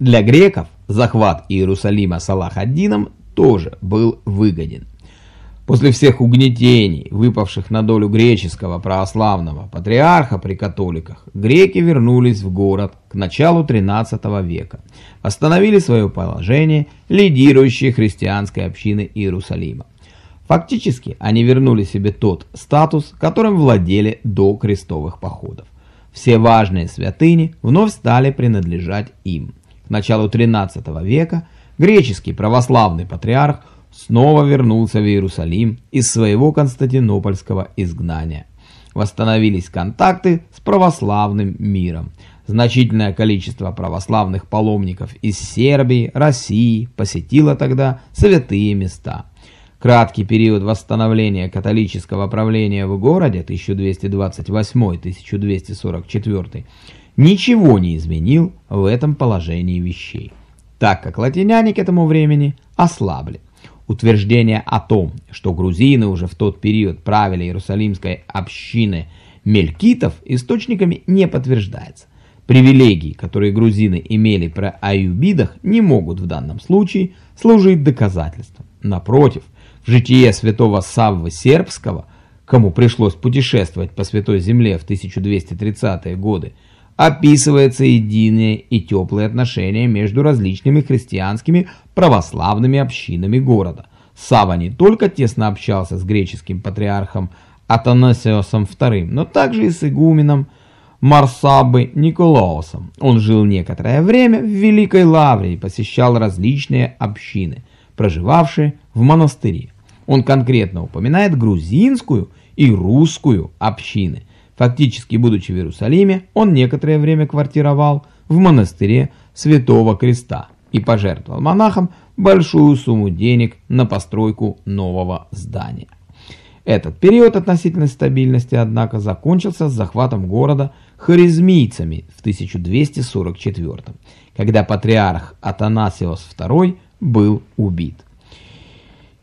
Для греков захват Иерусалима Салах-ад-Дином тоже был выгоден. После всех угнетений, выпавших на долю греческого православного патриарха при католиках, греки вернулись в город к началу XIII века, восстановили свое положение лидирующей христианской общины Иерусалима. Фактически они вернули себе тот статус, которым владели до крестовых походов. Все важные святыни вновь стали принадлежать им. К началу XIII века греческий православный патриарх – снова вернулся в Иерусалим из своего константинопольского изгнания. Восстановились контакты с православным миром. Значительное количество православных паломников из Сербии, России посетило тогда святые места. Краткий период восстановления католического правления в городе 1228-1244 ничего не изменил в этом положении вещей, так как латиняне к этому времени ослабли. Утверждение о том, что грузины уже в тот период правили Иерусалимской общины мелькитов, источниками не подтверждается. Привилегии, которые грузины имели при аюбидах, не могут в данном случае служить доказательством. Напротив, в житие святого Саввы Сербского, кому пришлось путешествовать по Святой Земле в 1230-е годы, описывается единые и теплые отношения между различными христианскими православными общинами города. Сава не только тесно общался с греческим патриархом Атанасиосом II, но также и с игуменом Марсабы Николаосом. Он жил некоторое время в Великой Лавре и посещал различные общины, проживавшие в монастыре. Он конкретно упоминает грузинскую и русскую общины – Фактически, будучи в Иерусалиме, он некоторое время квартировал в монастыре Святого Креста и пожертвовал монахам большую сумму денег на постройку нового здания. Этот период относительной стабильности, однако, закончился с захватом города харизмийцами в 1244 когда патриарх Атанасиос II был убит.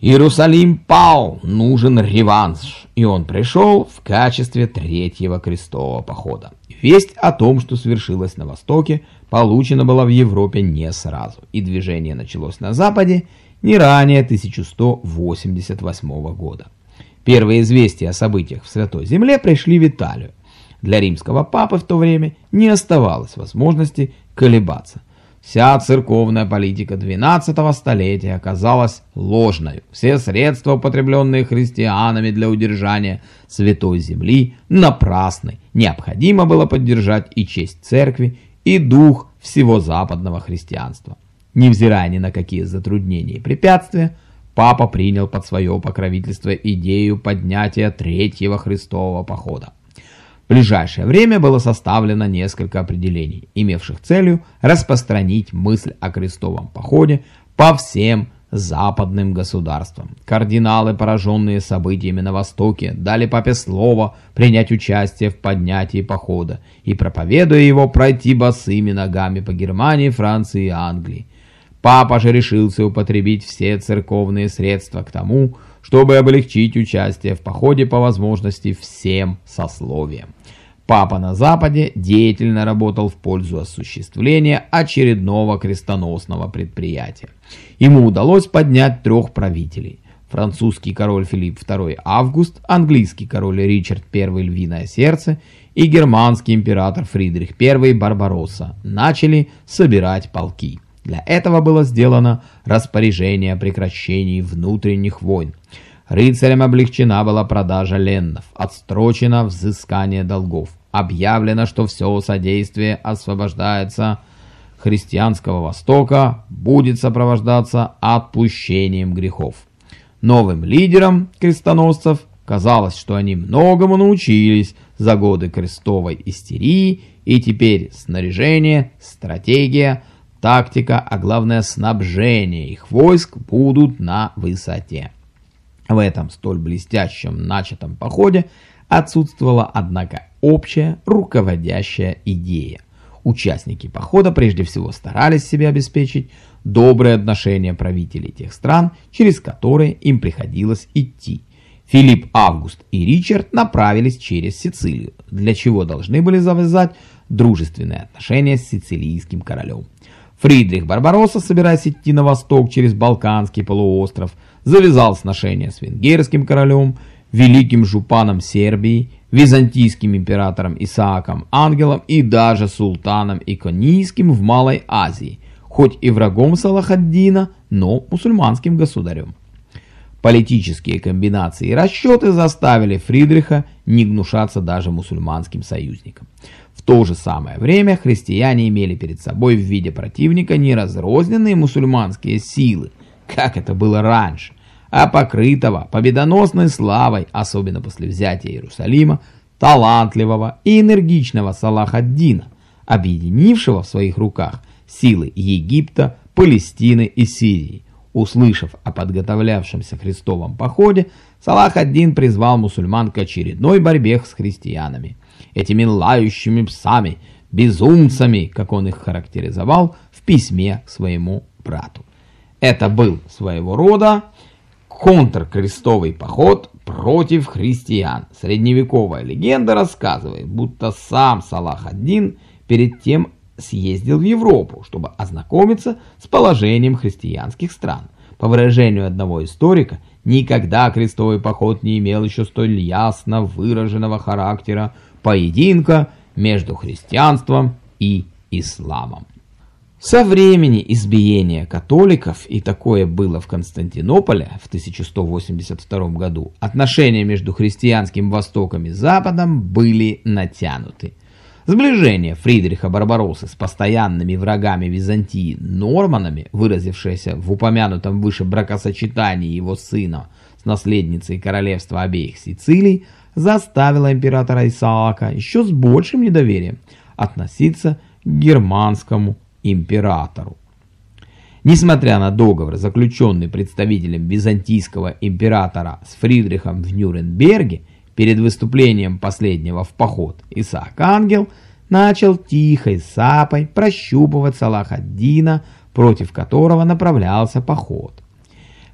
Иерусалим пал, нужен реванш, и он пришел в качестве третьего крестового похода. Весть о том, что свершилось на Востоке, получена была в Европе не сразу, и движение началось на Западе не ранее 1188 года. Первые известия о событиях в Святой Земле пришли в Италию. Для римского папы в то время не оставалось возможности колебаться. Вся церковная политика 12 столетия оказалась ложной. Все средства, употребленные христианами для удержания Святой Земли, напрасны. Необходимо было поддержать и честь церкви, и дух всего западного христианства. Невзирая ни на какие затруднения и препятствия, папа принял под свое покровительство идею поднятия Третьего Христового похода. В ближайшее время было составлено несколько определений, имевших целью распространить мысль о крестовом походе по всем западным государствам. Кардиналы, пораженные событиями на Востоке, дали папе слово принять участие в поднятии похода и, проповедуя его, пройти босыми ногами по Германии, Франции и Англии. Папа же решился употребить все церковные средства к тому, чтобы облегчить участие в походе по возможности всем сословиям. Папа на Западе деятельно работал в пользу осуществления очередного крестоносного предприятия. Ему удалось поднять трех правителей. Французский король Филипп II Август, английский король Ричард I Львиное Сердце и германский император Фридрих I Барбаросса начали собирать полки. Для этого было сделано распоряжение о прекращении внутренних войн. Рыцарям облегчена была продажа леннов, отстрочено взыскание долгов. Объявлено, что все содействие освобождается христианского Востока будет сопровождаться отпущением грехов. Новым лидерам крестоносцев казалось, что они многому научились за годы крестовой истерии, и теперь снаряжение, стратегия, тактика, а главное снабжение их войск будут на высоте. В этом столь блестящем начатом походе отсутствовала, однако, общая руководящая идея. Участники похода прежде всего старались себе обеспечить добрые отношения правителей тех стран, через которые им приходилось идти. Филипп Август и Ричард направились через Сицилию, для чего должны были завязать дружественные отношения с сицилийским королем. Фридрих Барбаросса, собираясь идти на восток через Балканский полуостров, завязал сношения с венгерским королем, великим жупаном Сербии, византийским императором Исааком Ангелом и даже султаном Иконийским в Малой Азии, хоть и врагом Салахаддина, но мусульманским государем. Политические комбинации и расчеты заставили Фридриха не гнушаться даже мусульманским союзникам. То же самое время христиане имели перед собой в виде противника не разрозненные мусульманские силы, как это было раньше, а покрытого победоносной славой, особенно после взятия Иерусалима, талантливого и энергичного Салах-ад-Дина, объединившего в своих руках силы Египта, Палестины и Сирии. Услышав о подготовлявшемся крестовом походе, Салах-ад-Дин призвал мусульман к очередной борьбе с христианами. Этими лающими псами, безумцами, как он их характеризовал в письме к своему брату. Это был своего рода контркрестовый поход против христиан. Средневековая легенда рассказывает, будто сам Салах один перед тем съездил в Европу, чтобы ознакомиться с положением христианских стран. По выражению одного историка, никогда крестовый поход не имел еще столь ясно выраженного характера поединка между христианством и исламом. Со времени избиения католиков, и такое было в Константинополе в 1182 году, отношения между христианским Востоком и Западом были натянуты. Сближение Фридриха Барбароссы с постоянными врагами Византии норманами, выразившееся в упомянутом выше бракосочетании его сына с наследницей королевства обеих Сицилий, заставило императора Исаака еще с большим недоверием относиться к германскому императору. Несмотря на договор, заключенный представителем византийского императора с Фридрихом в Нюрнберге, перед выступлением последнего в поход Исаак Ангел начал тихой сапой прощупывать Салахаддина, против которого направлялся поход.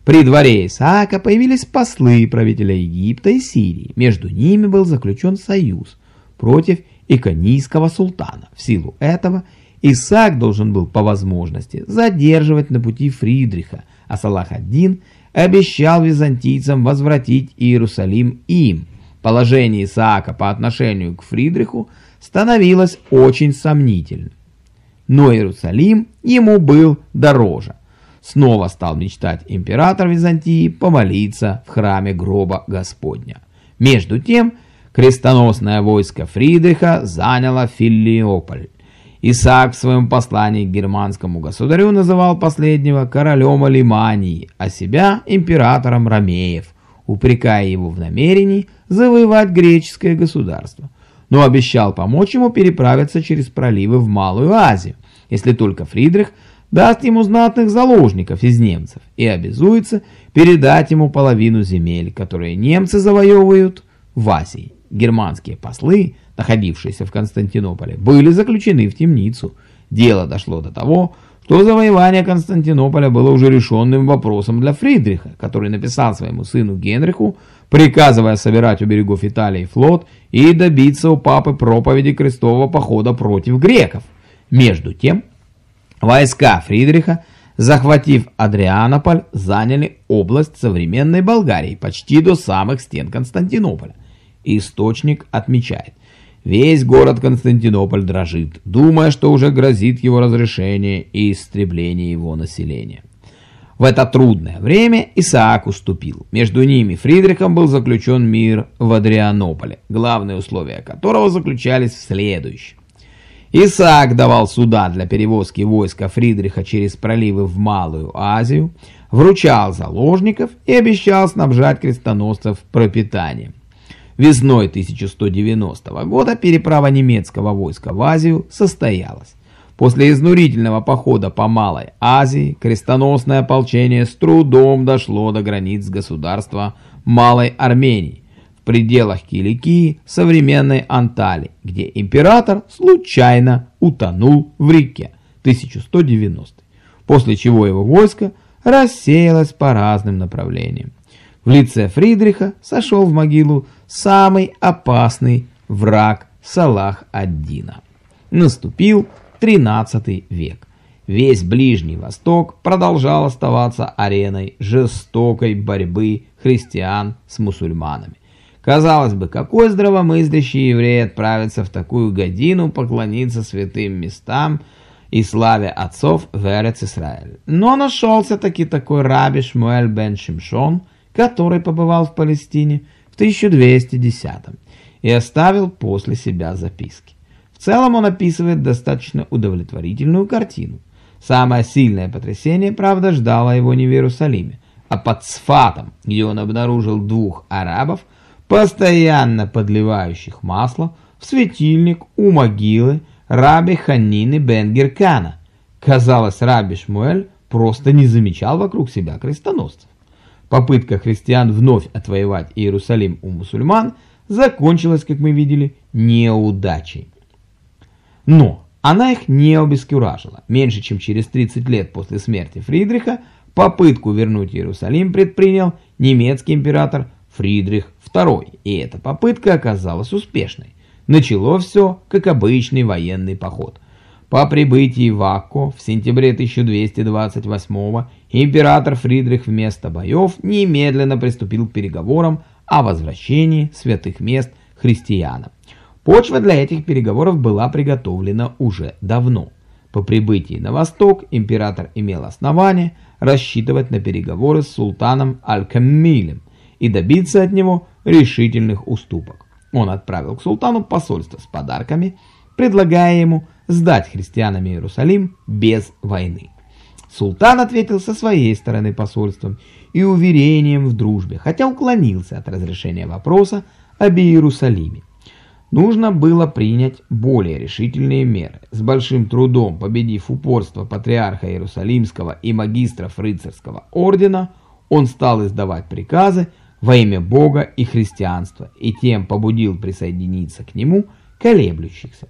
При дворе Исаака появились послы правителя Египта и Сирии. Между ними был заключен союз против иконийского султана. В силу этого Исаак должен был по возможности задерживать на пути Фридриха, а Салах-ад-Дин обещал византийцам возвратить Иерусалим им. Положение Исаака по отношению к Фридриху становилось очень сомнительным. Но Иерусалим ему был дороже. Снова стал мечтать император Византии помолиться в храме гроба Господня. Между тем, крестоносное войско Фридриха заняло Филиополь. Исаак в своем послании к германскому государю называл последнего королем Алимании, а себя императором Ромеев, упрекая его в намерении завоевать греческое государство, но обещал помочь ему переправиться через проливы в Малую Азию, если только Фридрих даст ему знатных заложников из немцев и обязуется передать ему половину земель, которые немцы завоевывают в Азии. Германские послы находившиеся в Константинополе, были заключены в темницу. Дело дошло до того, что завоевание Константинополя было уже решенным вопросом для Фридриха, который написал своему сыну Генриху, приказывая собирать у берегов Италии флот и добиться у папы проповеди крестового похода против греков. Между тем, войска Фридриха, захватив Адрианополь, заняли область современной Болгарии почти до самых стен Константинополя. Источник отмечает, Весь город Константинополь дрожит, думая, что уже грозит его разрешение и истребление его населения. В это трудное время Исаак уступил. Между ними Фридрихом был заключен мир в Адрианополе, главные условия которого заключались в следующем. Исаак давал суда для перевозки войска Фридриха через проливы в Малую Азию, вручал заложников и обещал снабжать крестоносцев пропитанием. Весной 1190 года переправа немецкого войска в Азию состоялась. После изнурительного похода по Малой Азии крестоносное ополчение с трудом дошло до границ государства Малой Армении пределах Киликии, современной Анталии, где император случайно утонул в реке 1190 после чего его войско рассеялось по разным направлениям. В лице Фридриха сошел в могилу самый опасный враг Салах-ад-Дина. Наступил 13 век. Весь Ближний Восток продолжал оставаться ареной жестокой борьбы христиан с мусульманами. Казалось бы, какой здравомыслящий еврей отправится в такую годину поклониться святым местам и славе отцов в Эрец Исраэль. Но нашелся таки такой раби Шмуэль бен Шимшон, который побывал в Палестине в 1210 и оставил после себя записки. В целом он описывает достаточно удовлетворительную картину. Самое сильное потрясение, правда, ждало его не в Иерусалиме, а под Сфатом, где он обнаружил двух арабов, постоянно подливающих масло в светильник у могилы раби Ханины бен Геркана. Казалось, раби Шмуэль просто не замечал вокруг себя крестоносцев. Попытка христиан вновь отвоевать Иерусалим у мусульман закончилась, как мы видели, неудачей. Но она их не обескуражила. Меньше чем через 30 лет после смерти Фридриха попытку вернуть Иерусалим предпринял немецкий император Фридрих II, и эта попытка оказалась успешной. Начало все, как обычный военный поход. По прибытии в Акко в сентябре 1228 император Фридрих вместо боев немедленно приступил к переговорам о возвращении святых мест христианам. Почва для этих переговоров была приготовлена уже давно. По прибытии на восток император имел основание рассчитывать на переговоры с султаном Аль-Камилем и добиться от него решительных уступок. Он отправил к султану посольство с подарками, предлагая ему сдать христианам Иерусалим без войны. Султан ответил со своей стороны посольством и уверением в дружбе, хотя уклонился от разрешения вопроса об Иерусалиме. Нужно было принять более решительные меры. С большим трудом победив упорство патриарха Иерусалимского и магистров рыцарского ордена, он стал издавать приказы во имя Бога и христианства и тем побудил присоединиться к нему колеблющихся.